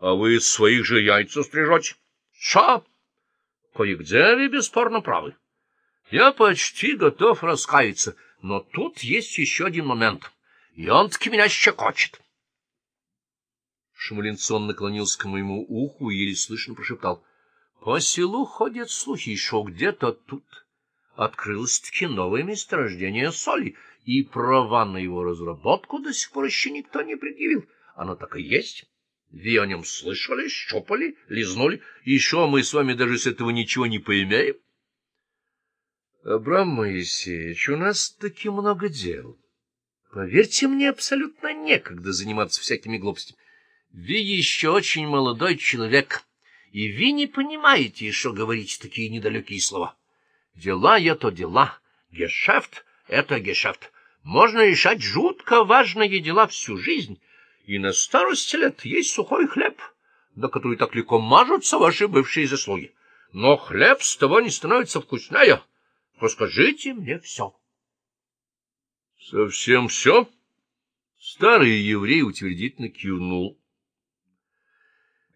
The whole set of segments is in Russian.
а вы из своих же яйца стрижете. Ша! Кое-где вы бесспорно правы. Я почти готов раскаяться, но тут есть еще один момент, и он-таки меня щекочет. Шмалинсон наклонился к моему уху и еле слышно прошептал. — По селу ходят слухи, что где-то тут открылось-таки новое месторождение соли, и права на его разработку до сих пор еще никто не предъявил. Оно так и есть. Вы о нем слышали, щупали, лизнули, что мы с вами даже с этого ничего не поимеем? — Абрам Моисеевич, у нас таки много дел. Поверьте мне, абсолютно некогда заниматься всякими глупостями. Вы еще очень молодой человек, и вы не понимаете, что говорите такие недалекие слова. Дела — это дела, гешефт — это гешефт. Можно решать жутко важные дела всю жизнь, и на старости лет есть сухой хлеб, на который так легко мажутся ваши бывшие заслуги. Но хлеб с того не становится вкуснее. Расскажите мне все. — Совсем все? Старый еврей утвердительно кивнул.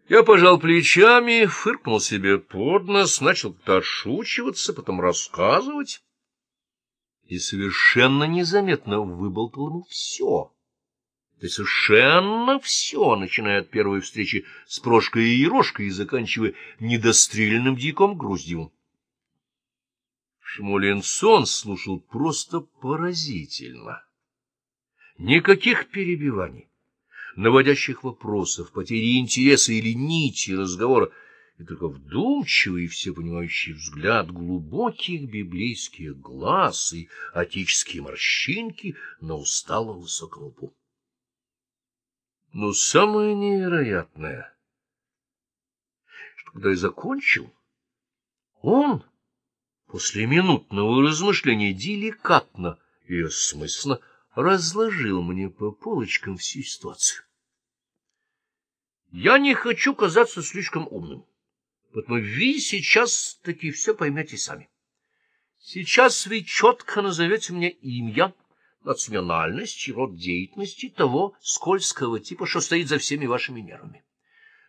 Я пожал плечами, фыркнул себе под нос, начал как-то отшучиваться, потом рассказывать. И совершенно незаметно выболтал ему все. Есть совершенно все, начиная от первой встречи с Прошкой и Ерошкой и заканчивая недостреленным диком Груздевым. Шмулинсон слушал просто поразительно. Никаких перебиваний наводящих вопросов, потери интереса или нити разговора, и только вдумчивый и всепонимающий взгляд глубоких библейских глаз и отеческие морщинки на усталом высоком лбу. Но самое невероятное, что когда я закончил, он после минутного размышления деликатно и осмысленно разложил мне по полочкам всю ситуацию. Я не хочу казаться слишком умным, поэтому вы сейчас таки все поймете сами. Сейчас вы четко назовете мне имя, национальность и род деятельности того скользкого типа, что стоит за всеми вашими мерами.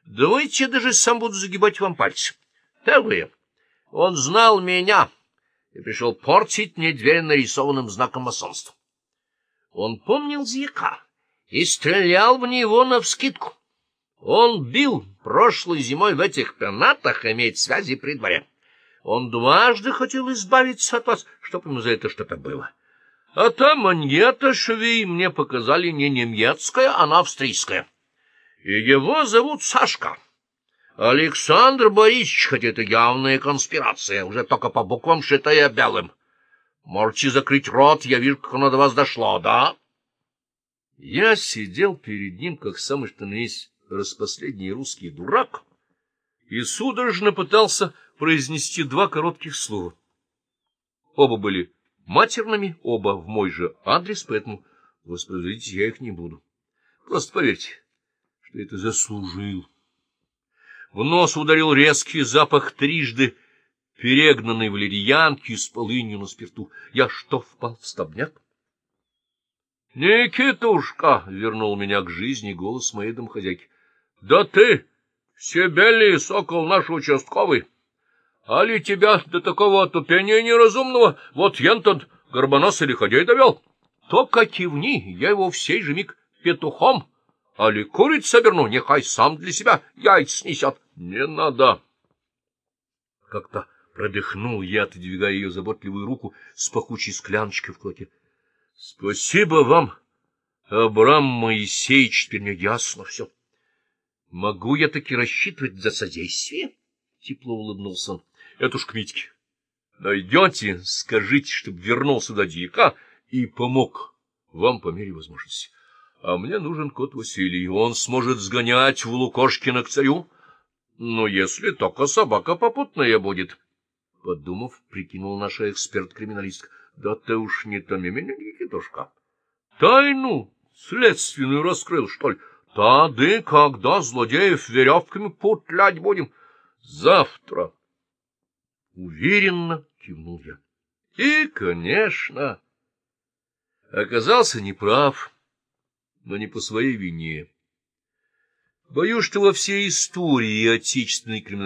Давайте я даже сам буду загибать вам пальцы. Первое. Он знал меня и пришел портить мне дверь нарисованным знаком масонства. Он помнил дьяка и стрелял в него навскидку. Он бил прошлой зимой в этих пенатах иметь связи при дворе. Он дважды хотел избавиться от вас, чтоб ему за это что-то было. А та монета швей мне показали не немецкая, а австрийская. И его зовут Сашка. Александр Борисович, хотя это явная конспирация, уже только по буквам шитая белым. Можете закрыть рот, я вижу, как оно до вас дошло, да? Я сидел перед ним, как самый что на есть распоследний русский дурак, и судорожно пытался произнести два коротких слова. Оба были матерными, оба в мой же адрес, поэтому воспроизводить я их не буду. Просто поверьте, что это заслужил. В нос ударил резкий запах трижды перегнанной валерьянки с полынью на спирту. Я что, впал в стабняк? — Никитушка! — вернул меня к жизни голос моей домохозяйки. — Да ты, Себелий, сокол наш участковый! А ли тебя до такого отупения неразумного вот ентон горбонос или ходей довел? Только кивни, я его в сей же миг петухом, а ли куриц соберну, нехай сам для себя яйца снесет. Не надо! Как-то Продыхнул я, отодвигая ее заботливую руку с пахучей скляночкой в кулаке. — Спасибо вам, Абрам Моисеевич, теперь мне ясно все. — Могу я таки рассчитывать за содействие? — тепло улыбнулся он. — Это уж к Митьке. Найдете, скажите, чтобы вернул сюда дьяка и помог вам по мере возможности. А мне нужен кот Василий, он сможет сгонять в Лукошкина к царю, но если только собака попутная будет. — Подумав, прикинул наша эксперт-криминалистка. — Да ты уж не томи меня, Никитушка. Тайну следственную раскрыл, что ли? Тады, когда злодеев веревками путлять будем? Завтра. Уверенно кивнул я. И, конечно, оказался неправ, но не по своей вине. Боюсь, что во всей истории отечественной криминалистики